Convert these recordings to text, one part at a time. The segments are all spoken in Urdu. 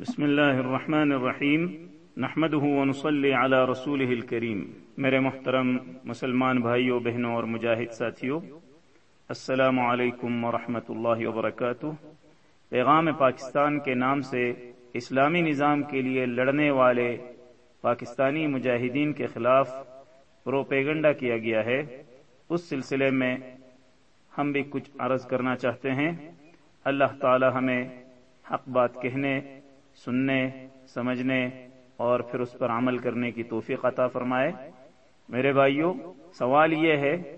بسم اللہ الرحمن الرحیم۔ نحمده ونصلي على رسوله الكریم میرے محترم مسلمان بھائیوں، بہنوں اور مجاہد ساتھیوں، السلام علیکم ورحمۃ اللہ وبرکاتہ۔ پیغام پاکستان کے نام سے اسلامی نظام کے لیے لڑنے والے پاکستانی مجاہدین کے خلاف پروپیگنڈا کیا گیا ہے۔ اس سلسلے میں ہم بھی کچھ عرض کرنا چاہتے ہیں۔ اللہ تعالی ہمیں حق بات کہنے سننے، سمجھنے اور پھر اس پر عمل کرنے کی توفیق عطا فرمائے۔ میرے بھائیوں، سوال یہ ہے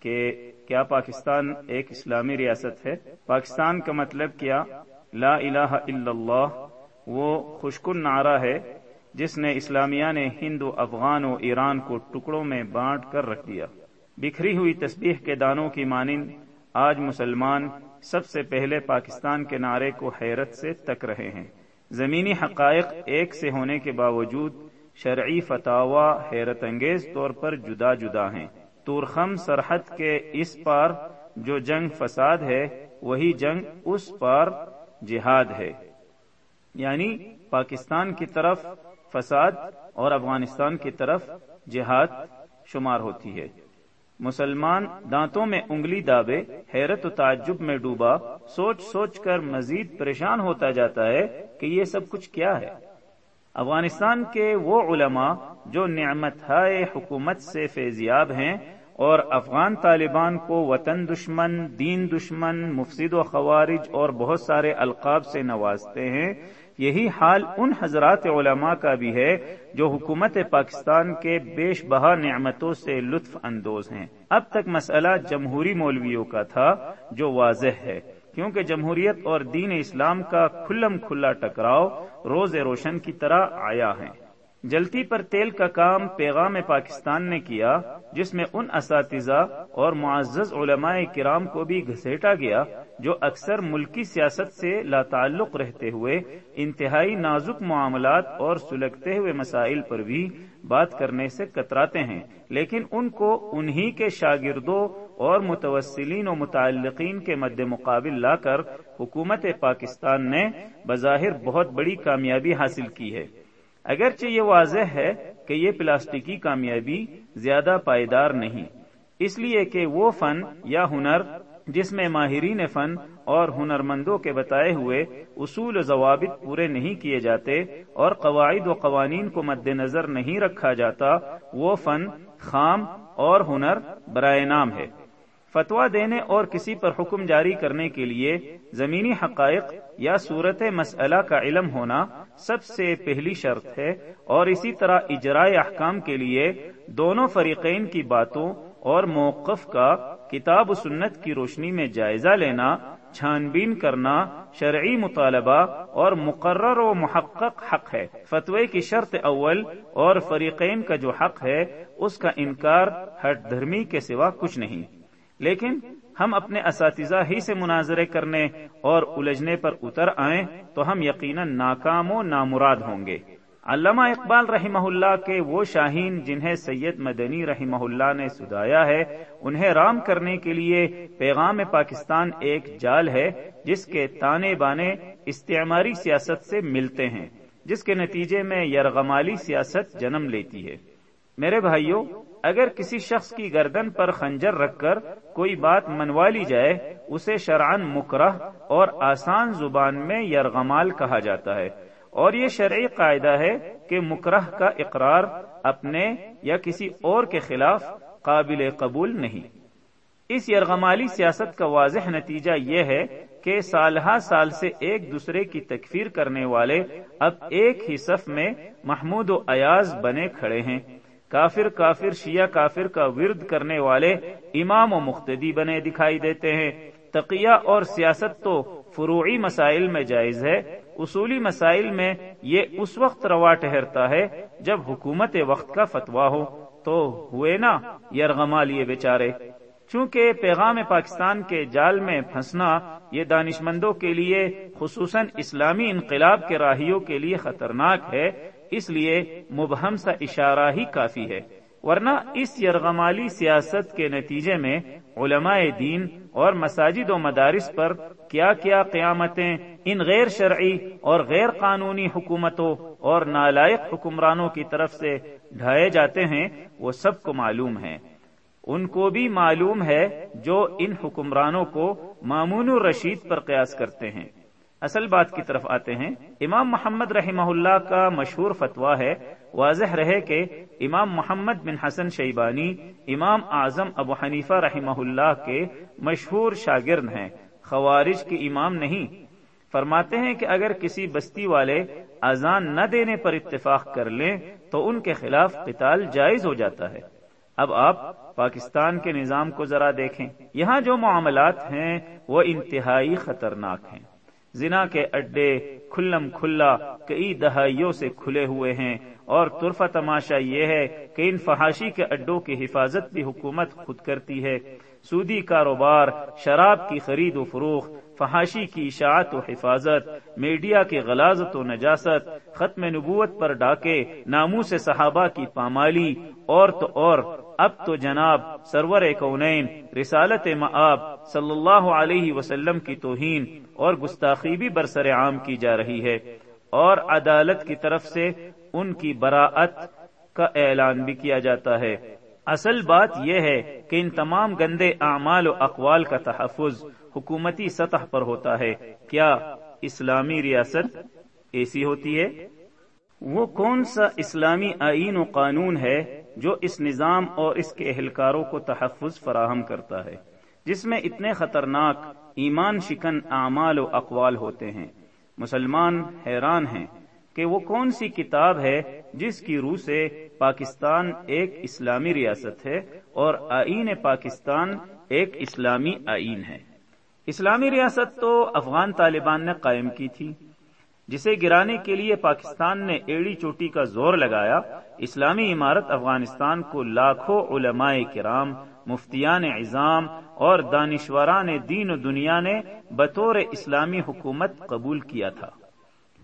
کہ کیا پاکستان ایک اسلامی ریاست ہے؟ پاکستان کا مطلب کیا؟ لا الہ الا اللہ، وہ خوشکن نعرہ ہے جس نے اسلامیہ نے ہندو افغان و ایران کو ٹکڑوں میں بانٹ کر رکھ دیا۔ بکھری ہوئی تسبیح کے دانوں کی مانند، آج مسلمان سب سے پہلے پاکستان کے نعرے کو حیرت سے تک رہے ہیں۔ زمینی حقائق ایک سے ہونے کے باوجود شرعی فتح حیرت انگیز طور پر جدا جدا ہیں۔ تورخم سرحد کے اس پار جو جنگ فساد ہے، وہی جنگ اس پار جہاد ہے۔ یعنی پاکستان کی طرف فساد اور افغانستان کی طرف جہاد شمار ہوتی ہے۔ مسلمان دانتوں میں انگلی دابے، حیرت و تعجب میں ڈوبا، سوچ سوچ کر مزید پریشان ہوتا جاتا ہے کہ یہ سب کچھ کیا ہے۔ افغانستان کے وہ علماء جو نعمت حکومت سے فیضیاب ہیں اور افغان طالبان کو وطن دشمن، دین دشمن، مفسد و خوارج اور بہت سارے القاب سے نوازتے ہیں۔ یہی حال ان حضرات علماء کا بھی ہے جو حکومت پاکستان کے بیش بہا نعمتوں سے لطف اندوز ہیں۔ اب تک مسئلہ جمہوری مولویوں کا تھا، جو واضح ہے۔ کیونکہ جمہوریت اور دین اسلام کا کھلم کھلا ٹکراؤ روز روشن کی طرح آیا ہے۔ جلتی پر تیل کا کام پیغام پاکستان نے کیا، جس میں ان اساتذہ اور معزز علماء کرام کو بھی گھسیٹا گیا، جو اکثر ملکی سیاست سے لا تعلق رہتے ہوئے انتہائی نازک معاملات اور سلگتے ہوئے مسائل پر بھی بات کرنے سے کتراتے ہیں۔ لیکن ان کو انہی کے شاگردوں اور متوسلین و متعلقین کے مد مقابل لا کر حکومت پاکستان نے بظاہر بہت بڑی کامیابی حاصل کی ہے۔ اگرچہ یہ واضح ہے کہ یہ پلاسٹکی کامیابی زیادہ پائیدار نہیں، اس لیے کہ وہ فن یا ہنر جس میں ماہرین فن اور ہنرمندوں کے بتائے ہوئے اصول و ضوابط پورے نہیں کیے جاتے اور قواعد و قوانین کو مد نظر نہیں رکھا جاتا، وہ فن، خام اور ہنر برائے نام ہے۔ فتوا دینے اور کسی پر حکم جاری کرنے کے لیے زمینی حقائق یا صورت مسئلہ کا علم ہونا سب سے پہلی شرط ہے اور اسی طرح اجرائے احکام کے لیے دونوں فریقین کی باتوں اور موقف کا کتاب و سنت کی روشنی میں جائزہ لینا چھان بین کرنا شرعی مطالبہ اور مقرر و محقق حق ہے۔ فتوے کی شرط اول اور فریقین کا جو حق ہے، اس کا انکار ہٹ دھرمی کے سوا کچھ نہیں۔ لیکن ہم اپنے اساتذہ ہی سے مناظرے کرنے اور الجھنے پر اتر آئیں تو ہم یقیناً ناکام و نامراد ہوں گے۔ علامہ اقبال رحمہ اللہ کے وہ شاہین جنہیں سید مدنی رحمہ اللہ نے سدایا ہے، انہیں رام کرنے کے لیے پیغام پاکستان ایک جال ہے جس کے تانے بانے استعماری سیاست سے ملتے ہیں، جس کے نتیجے میں یرغمالی سیاست جنم لیتی ہے۔ میرے بھائیوں اگر کسی شخص کی گردن پر خنجر رکھ کر کوئی بات منوا لی جائے، اسے شرعن مکرہ اور آسان زبان میں یرغمال کہا جاتا ہے۔ اور یہ شرعی قاعدہ ہے کہ مکرہ کا اقرار اپنے یا کسی اور کے خلاف قابل قبول نہیں۔ اس یرغمالی سیاست کا واضح نتیجہ یہ ہے کہ سالہ سال سے ایک دوسرے کی تکفیر کرنے والے اب ایک ہی صف میں محمود و ایاز بنے کھڑے ہیں۔ کافر کافر، شیعہ کافر کا ورد کرنے والے امام و مختدی بنے دکھائی دیتے ہیں۔ تقیہ اور سیاست تو فروعی مسائل میں جائز ہے۔ اصولی مسائل میں یہ اس وقت روا ٹہرتا ہے جب حکومت وقت کا فتوا ہو۔ تو ہوئے نا یرغما لیے بیچارے۔ چونکہ پیغام پاکستان کے جال میں پھنسنا یہ دانش مندوں کے لیے، خصوصاً اسلامی انقلاب کے راہیوں کے لیے خطرناک ہے اس لیے مبہم سا اشارہ ہی کافی ہے۔ ورنہ اس یرغمالی سیاست کے نتیجے میں علماء دین اور مساجد و مدارس پر کیا کیا قیامتیں ان غیر شرعی اور غیر قانونی حکومتوں اور نالائق حکمرانوں کی طرف سے ڈھائے جاتے ہیں، وہ سب کو معلوم ہے ان کو بھی معلوم ہے جو ان حکمرانوں کو مامون الرشید پر قیاس کرتے ہیں۔ اصل بات کی طرف آتے ہیں۔ امام محمد رحمہ اللہ کا مشہور فتویٰ ہے، واضح رہے کہ امام محمد بن حسن شیبانی، امام اعظم ابو حنیفہ رحمہ اللہ کے مشہور شاگرد ہیں۔ خوارج کے امام نہیں۔ فرماتے ہیں کہ اگر کسی بستی والے اذان نہ دینے پر اتفاق کر لیں، تو ان کے خلاف قتال جائز ہو جاتا ہے۔ اب آپ پاکستان کے نظام کو ذرا دیکھیں۔ یہاں جو معاملات ہیں، وہ انتہائی خطرناک ہیں۔ زنا کے اڈے کھلم کھلا کئی دہائیوں سے کھلے ہوئے ہیں۔ اور طرفہ تماشا یہ ہے کہ ان فحاشی کے اڈوں کی حفاظت بھی حکومت خود کرتی ہے۔ سودی کاروبار، شراب کی خرید و فروخت، فحاشی کی اشاعت و حفاظت، میڈیا کی غلازت و نجاست، ختم نبوت پر ڈاکے ناموں سے صحابہ کی پامالی، اور تو اور اب تو جناب سرور کونین، رسالت معاب صلی اللہ علیہ وسلم کی توہین اور گستاخی بھی برسر عام کی جا رہی ہے اور عدالت کی طرف سے ان کی براعت کا اعلان بھی کیا جاتا ہے۔ اصل بات یہ ہے کہ ان تمام گندے اعمال و اقوال کا تحفظ حکومتی سطح پر ہوتا ہے۔ کیا اسلامی ریاست ایسی ہوتی ہے؟ وہ کون سا اسلامی آئین و قانون ہے جو اس نظام اور اس کے اہلکاروں کو تحفظ فراہم کرتا ہے، جس میں اتنے خطرناک ایمان شکن اعمال و اقوال ہوتے ہیں؟ مسلمان حیران ہیں کہ وہ کون سی کتاب ہے جس کی روح سے پاکستان ایک اسلامی ریاست ہے اور آئین پاکستان ایک اسلامی آئین ہے۔ اسلامی ریاست تو افغان طالبان نے قائم کی تھی۔ جسے گرانے کے لیے پاکستان نے ایڑی چوٹی کا زور لگایا، اسلامی عمارت افغانستان کو لاکھوں علماء کرام، مفتیان اعظام اور دانشوران دین و دنیا نے بطور اسلامی حکومت قبول کیا تھا۔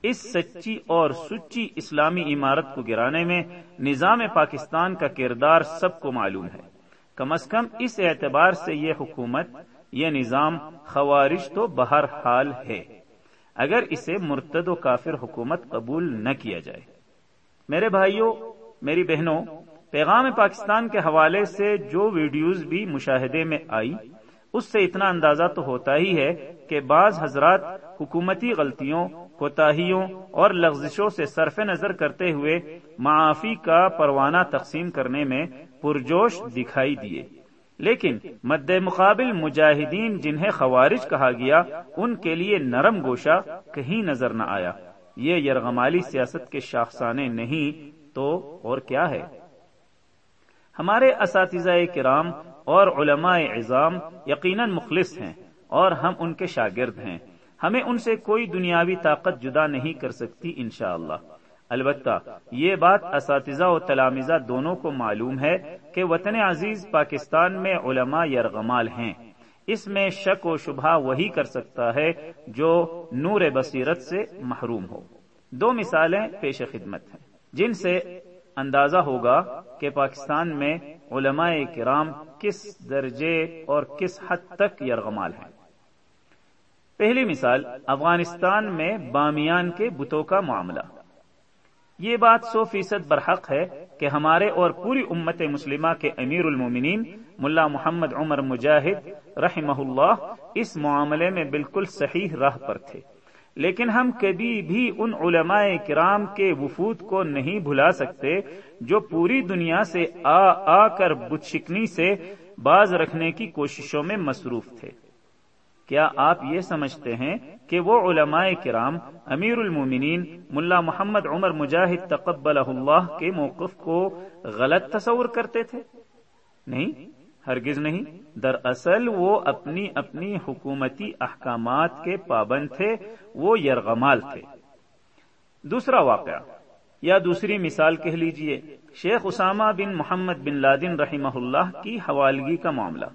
اس سچی اور سچی اسلامی عمارت کو گرانے میں نظام پاکستان کا کردار سب کو معلوم ہے۔ کم از کم اس اعتبار سے یہ حکومت، یہ نظام خوارش تو بہر حال ہے۔ اگر اسے مرتد و کافر حکومت قبول نہ کیا جائے۔ میرے بھائیوں، میری بہنوں، پیغام پاکستان کے حوالے سے جو ویڈیوز بھی مشاہدے میں آئی، اس سے اتنا اندازہ تو ہوتا ہی ہے کہ بعض حضرات حکومتی غلطیوں، کوتاہیوں اور لغزشوں سے صرف نظر کرتے ہوئے معافی کا پروانہ تقسیم کرنے میں پرجوش دکھائی دیے۔ لیکن مد مقابل مجاہدین جنہیں خوارج کہا گیا، ان کے لیے نرم گوشہ کہیں نظر نہ آیا۔ یہ یرغمالی سیاست کے شاخسانے نہیں، تو اور کیا ہے؟ ہمارے اساتذہ کرام اور علماء اعظام یقیناً مخلص ہیں اور ہم ان کے شاگرد ہیں۔ ہمیں ان سے کوئی دنیاوی طاقت جدا نہیں کر سکتی انشاءاللہ۔ اللہ البتہ، یہ بات اساتذہ و تلامزہ دونوں کو معلوم ہے کہ وطن عزیز پاکستان میں علماء یرغمال ہیں۔ اس میں شک و شبہ وہی کر سکتا ہے جو نور بصیرت سے محروم ہو۔ دو مثالیں پیش خدمت ہیں۔ جن سے اندازہ ہوگا کہ پاکستان میں علماء کرام کس درجے اور کس حد تک یرغمال ہیں۔ پہلی مثال، افغانستان میں بامیان کے بتوں کا معاملہ۔ یہ بات سو فیصد برحق ہے کہ ہمارے اور پوری امت مسلمہ کے امیر المومنین ملا محمد عمر مجاہد رحمہ اللہ اس معاملے میں بالکل صحیح راہ پر تھے۔ لیکن ہم کبھی بھی ان علماء کرام کے وفود کو نہیں بھلا سکتے جو پوری دنیا سے آ آ کر بت شکنی سے باز رکھنے کی کوششوں میں مصروف تھے۔ کیا آپ یہ سمجھتے ہیں کہ وہ علماء کرام امیر المومنین ملا محمد عمر مجاہد تقبل اللہ کے موقف کو غلط تصور کرتے تھے؟ نہیں، ہرگز نہیں۔ دراصل وہ اپنی اپنی حکومتی احکامات کے پابند تھے، وہ یرغمال تھے۔ دوسرا واقعہ، یا دوسری مثال کہہ لیجیے، شیخ اسامہ بن محمد بن لادن رحمہ اللہ کی حوالگی کا معاملہ۔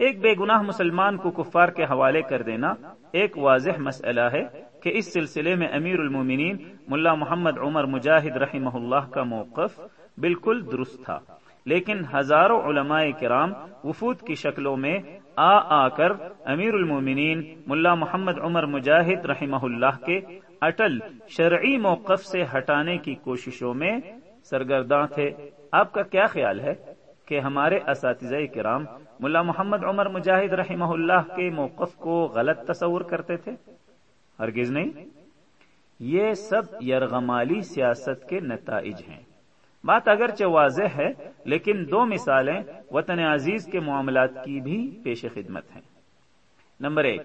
ایک بے گناہ مسلمان کو کفار کے حوالے کر دینا ایک واضح مسئلہ ہے کہ اس سلسلے میں امیر المومنین ملا محمد عمر مجاہد رحمہ اللہ کا موقف بالکل درست تھا، لیکن ہزاروں علماء کرام وفود کی شکلوں میں آ آ کر امیر المومنین ملا محمد عمر مجاہد رحمہ اللہ کے اٹل شرعی موقف سے ہٹانے کی کوششوں میں سرگرداں تھے۔ آپ کا کیا خیال ہے کہ ہمارے اساتذہ کرام ملا محمد عمر مجاہد رحمہ اللہ کے موقف کو غلط تصور کرتے تھے؟ ہرگز نہیں. یہ سب یرغمالی سیاست کے نتائج ہیں۔ بات اگرچہ واضح ہے، لیکن دو مثالیں وطن عزیز کے معاملات کی بھی پیش خدمت ہیں۔ نمبر ایک،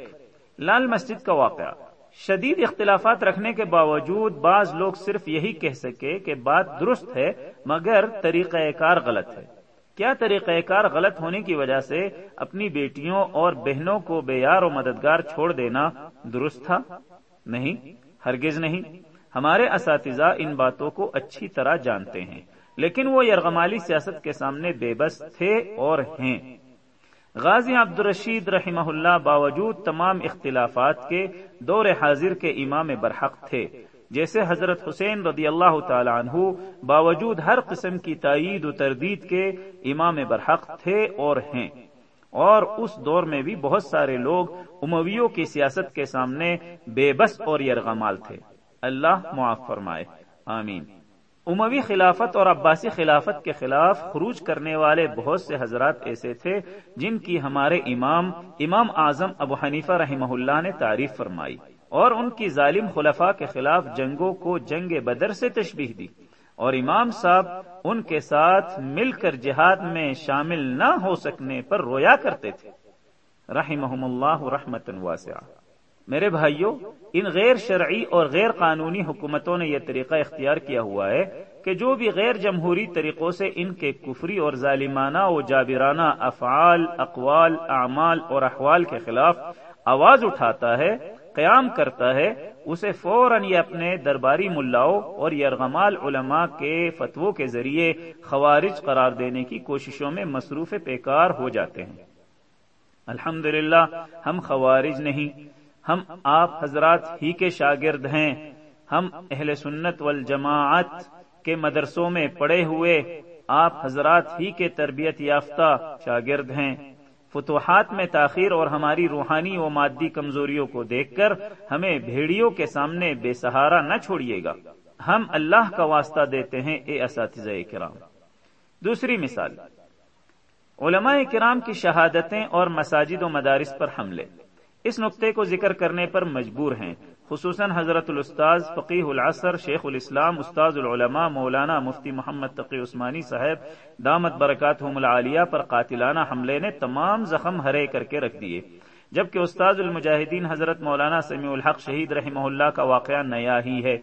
لال مسجد کا واقعہ۔ شدید اختلافات رکھنے کے باوجود بعض لوگ صرف یہی کہہ سکے کہ بات درست ہے، مگر طریقہ کار غلط ہے۔ کیا طریقہ کار غلط ہونے کی وجہ سے اپنی بیٹیوں اور بہنوں کو بے یار و مددگار چھوڑ دینا درست تھا؟ نہیں، ہرگز نہیں۔ ہمارے اساتذہ ان باتوں کو اچھی طرح جانتے ہیں، لیکن وہ یرغمالی سیاست کے سامنے بے بس تھے اور ہیں۔ غازی عبد الرشید رحمہ اللہ باوجود تمام اختلافات کے دور حاضر کے امام برحق تھے۔ جیسے حضرت حسین رضی اللہ تعالی عنہ باوجود ہر قسم کی تائید و تردید کے امام برحق تھے اور ہیں۔ اور اس دور میں بھی بہت سارے لوگ امویوں کی سیاست کے سامنے بے بس اور یرغمال تھے۔ اللہ معاف فرمائے۔ آمین۔ اموی خلافت اور عباسی خلافت کے خلاف خروج کرنے والے بہت سے حضرات ایسے تھے جن کی ہمارے امام امام اعظم ابو حنیفہ رحمہ اللہ نے تعریف فرمائی۔ اور ان کی ظالم خلفاء کے خلاف جنگوں کو جنگ بدر سے تشبیح دی۔ اور امام صاحب ان کے ساتھ مل کر جہاد میں شامل نہ ہو سکنے پر رویا کرتے تھے۔ رحمہم اللہ رحمت واسعہ۔ میرے بھائیوں ان غیر شرعی اور غیر قانونی حکومتوں نے یہ طریقہ اختیار کیا ہوا ہے کہ جو بھی غیر جمہوری طریقوں سے ان کے کفری اور ظالمانہ و جابرانہ افعال، اقوال، اعمال اور احوال کے خلاف آواز اٹھاتا ہے قیام کرتا ہے، اسے فوراً یہ اپنے درباری ملاؤں اور یرغمال علماء کے فتووں کے ذریعے خوارج قرار دینے کی کوششوں میں مصروف پیکار ہو جاتے ہیں۔ الحمد ہم خوارج نہیں، ہم آپ حضرات ہی کے شاگرد ہیں۔ ہم اہل سنت والجماعت کے مدرسوں میں پڑے ہوئے آپ حضرات ہی کے تربیت یافتہ شاگرد ہیں۔ فتوحات میں تاخیر اور ہماری روحانی و مادی کمزوریوں کو دیکھ کر ہمیں بھیڑیوں کے سامنے بے سہارا نہ چھوڑیے گا۔ ہم اللہ کا واسطہ دیتے ہیں، اے اساتذہ کرام۔ دوسری مثال۔ علماء کرام کی شہادتیں اور مساجد و مدارس پر حملے۔ اس نقطے کو ذکر کرنے پر مجبور ہیں۔ خصوصاً حضرت الاستاذ فقیح العصر، شیخ الاسلام، استاذ العلماء مولانا مفتی محمد تقی عثمانی صاحب، دامت برکات العالیہ پر قاتلانہ حملے نے تمام زخم ہرے کر کے رکھ دیے۔ جبکہ استاذ المجاہدین حضرت مولانا سمیع الحق شہید رحمہ اللہ کا واقعہ نیا ہی ہے۔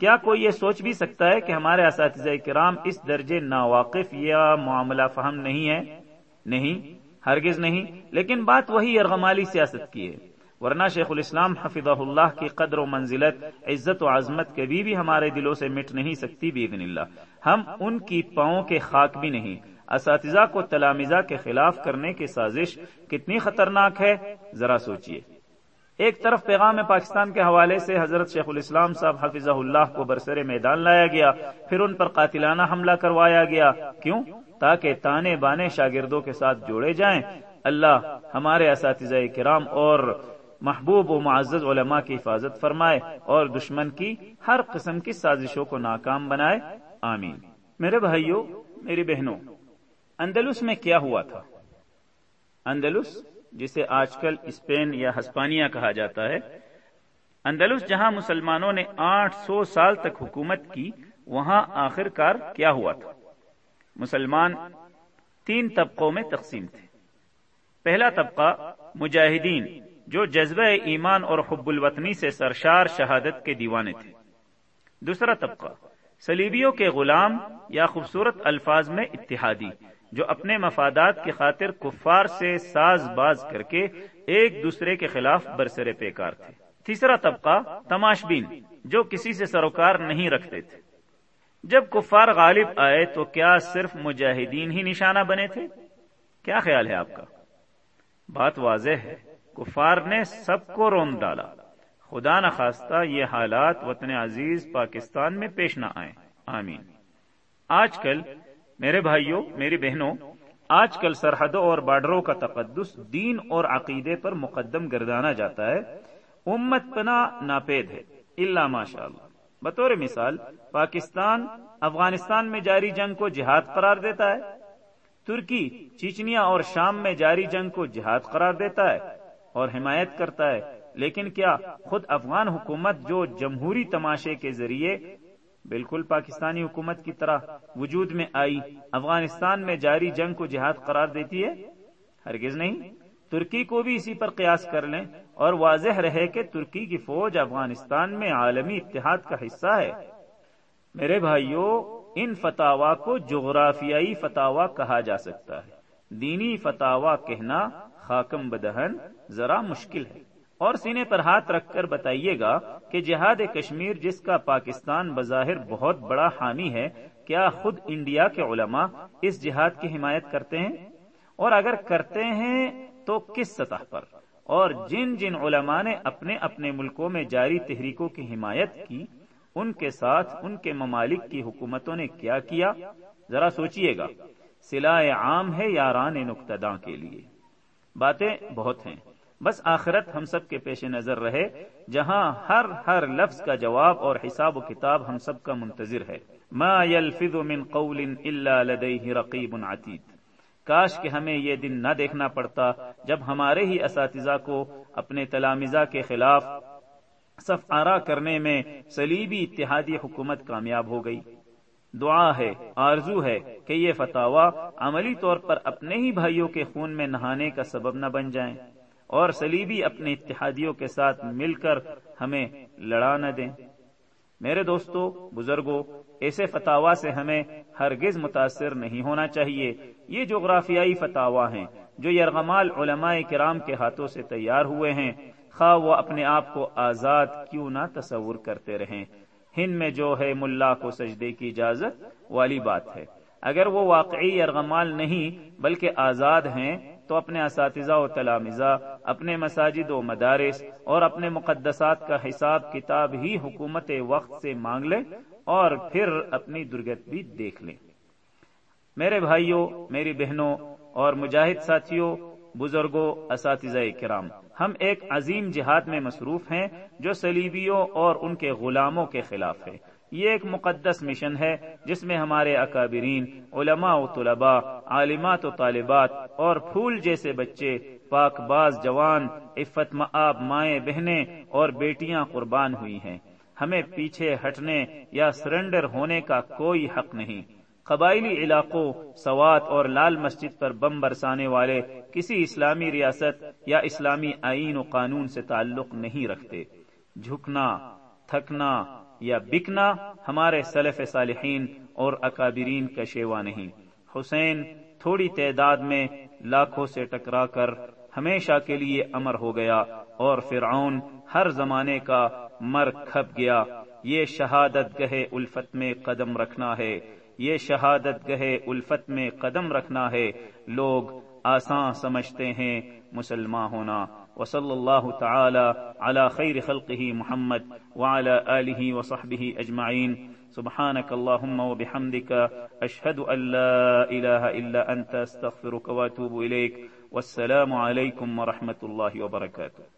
کیا کوئی یہ سوچ بھی سکتا ہے کہ ہمارے اساتذہ کرام اس درجے ناواقف یا معاملہ فہم نہیں ہے؟ نہیں، ہرگز نہیں، لیکن بات وہی ارغمالی سیاست کی ہے۔ ورنہ شیخ الاسلام حفظ اللہ کی قدر و منزلت، عزت و عظمت کبھی بھی ہمارے دلوں سے مٹ نہیں سکتی بیدن اللہ۔ ہم ان کی پاؤں کے خاک بھی نہیں۔ اساتذہ کو تلامزہ کے خلاف کرنے کی سازش کتنی خطرناک ہے، ذرا سوچئے۔ ایک طرف پیغام پاکستان کے حوالے سے حضرت شیخ الاسلام صاحب حفظ اللہ کو برسر میدان لایا گیا، پھر ان پر قاتلانہ حملہ کروایا گیا۔ کیوں؟ تاکہ تانے بانے شاگردوں کے ساتھ جوڑے جائیں۔ اللہ ہمارے اساتذہ کرام اور محبوب و معزز علماء کی حفاظت فرمائے اور دشمن کی ہر قسم کی سازشوں کو ناکام بنائے۔ آمین۔ میرے بھائیوں میری بہنوں، اندلس میں کیا ہوا تھا؟ اندلس، جسے آج کل اسپین یا ہسپانیہ کہا جاتا ہے، اندلس جہاں مسلمانوں نے آٹھ سو سال تک حکومت کی، وہاں آخر کار کیا ہوا تھا؟ مسلمان تین طبقوں میں تقسیم تھے۔ پہلا طبقہ مجاہدین۔ جو جذبہ ایمان اور حب الوطنی سے سرشار شہادت کے دیوانے تھے۔ دوسرا طبقہ سلیبیوں کے غلام یا خوبصورت الفاظ میں اتحادی، جو اپنے مفادات کی خاطر کفار سے ساز باز کر کے ایک دوسرے کے خلاف برسر پیکار تھے۔ تیسرا طبقہ، تماشبین، جو کسی سے سروکار نہیں رکھتے تھے۔ جب کفار غالب آئے تو کیا صرف مجاہدین ہی نشانہ بنے تھے؟ کیا خیال ہے آپ کا؟ بات واضح ہے۔ کفار نے سب کو روم ڈالا۔ خدا نخواستہ یہ حالات وطن عزیز پاکستان میں پیش نہ آئے آمین۔ آج کل میرے بھائیوں، میری بہنوں، آج کل سرحدوں اور بارڈروں کا تقدس دین اور عقیدے پر مقدم گردانا جاتا ہے۔ امت پنا ناپید ہے۔ اللہ ماشاء اللہ بطور مثال، پاکستان افغانستان میں جاری جنگ کو جہاد قرار دیتا ہے۔ ترکی، چیچنیا اور شام میں جاری جنگ کو جہاد قرار دیتا ہے۔ اور حمایت کرتا ہے۔ لیکن کیا خود افغان حکومت جو جمہوری تماشے کے ذریعے بالکل پاکستانی حکومت کی طرح وجود میں آئی، افغانستان میں جاری جنگ کو جہاد قرار دیتی ہے؟ ہرگز نہیں۔ ترکی کو بھی اسی پر قیاس کر لیں۔ اور واضح رہے کہ ترکی کی فوج افغانستان میں عالمی اتحاد کا حصہ ہے۔ میرے بھائیوں ان فتوا کو جغرافیائی فتوا کہا جا سکتا ہے۔ دینی فتوا کہنا خاکم بدہن ذرا مشکل ہے۔ اور سینے پر ہاتھ رکھ کر بتائیے گا کہ جہاد کشمیر جس کا پاکستان بظاہر بہت بڑا حامی ہے، کیا خود انڈیا کے علماء اس جہاد کی حمایت کرتے ہیں؟ اور اگر کرتے ہیں تو کس سطح پر؟ اور جن جن علماء نے اپنے اپنے ملکوں میں جاری تحریکوں کی حمایت کی، ان کے ساتھ ان کے ممالک کی حکومتوں نے کیا کیا؟ ذرا سوچئے گا۔ سلائے عام ہے یاران نقطہ کے لیے؟ باتیں بہت ہیں۔ بس آخرت ہم سب کے پیش نظر رہے، جہاں ہر ہر لفظ کا جواب اور حساب و کتاب ہم سب کا منتظر ہے۔ ما يلفظ من قول الا لديه رقيب عتيد۔ کاش کہ ہمیں یہ دن نہ دیکھنا پڑتا جب ہمارے ہی اساتذہ کو اپنے تلامزہ کے خلاف صف آرا کرنے میں سلیبی اتحادی حکومت کامیاب ہو گئی۔ دعا ہے، آرزو ہے کہ یہ فتوا عملی طور پر اپنے ہی بھائیوں کے خون میں نہانے کا سبب نہ بن جائیں۔ اور سلیبی اپنے اتحادیوں کے ساتھ مل کر ہمیں لڑا نہ دیں۔ میرے دوستو بزرگوں ایسے فتوا سے ہمیں ہرگز متاثر نہیں ہونا چاہیے۔ یہ جغرافیائی فتوا ہیں جو یرغمال علماء کرام کے ہاتھوں سے تیار ہوئے ہیں۔ خواہ وہ اپنے آپ کو آزاد کیوں نہ تصور کرتے رہیں۔ ہند میں جو ہے ملا کو سجدے کی اجازت والی بات ہے۔ اگر وہ واقعی یرغمال نہیں، بلکہ آزاد ہیں تو اپنے اساتذہ و تلامزہ اپنے مساجد و مدارس اور اپنے مقدسات کا حساب کتاب ہی حکومت وقت سے مانگ لیں اور پھر اپنی درگت بھی دیکھ لیں میرے بھائیوں میری بہنوں اور مجاہد ساتھیوں بزرگوں، اساتذہ کرام، ہم ایک عظیم جہاد میں مصروف ہیں جو سلیبیوں اور ان کے غلاموں کے خلاف ہے۔ یہ ایک مقدس مشن ہے جس میں ہمارے اکابرین، علماء و طلباء، عالمات و طالبات اور پھول جیسے بچے، پاک باز جوان، عفت معاب مائیں بہنیں اور بیٹیاں قربان ہوئی ہیں۔ ہمیں پیچھے ہٹنے یا سرنڈر ہونے کا کوئی حق نہیں۔ قبائلی علاقوں، سوات اور لال مسجد پر بم برسانے والے کسی اسلامی ریاست یا اسلامی آئین و قانون سے تعلق نہیں رکھتے۔ جھکنا، تھکنا یا بکنا ہمارے سلف صالحین اور اکابرین کا شیوا نہیں۔ حسین تھوڑی تعداد میں لاکھوں سے ٹکرا کر ہمیشہ کے لیے امر ہو گیا اور فرعون ہر زمانے کا مر کھپ گیا۔ یہ شہادت گہے الفت میں قدم رکھنا ہے۔ یہ شہادت گہے الفت میں قدم رکھنا ہے۔ لوگ آسان سمجھتے ہیں مسلمان ہونا۔ وصلى الله تعالى على خير خلقه محمد وعلى آله وصحبه أجمعين. سبحانك اللهم وبحمدك أشهد أن لا إله إلا أنت أستغفرك وأتوب إليك. والسلام عليكم ورحمة الله وبركاته.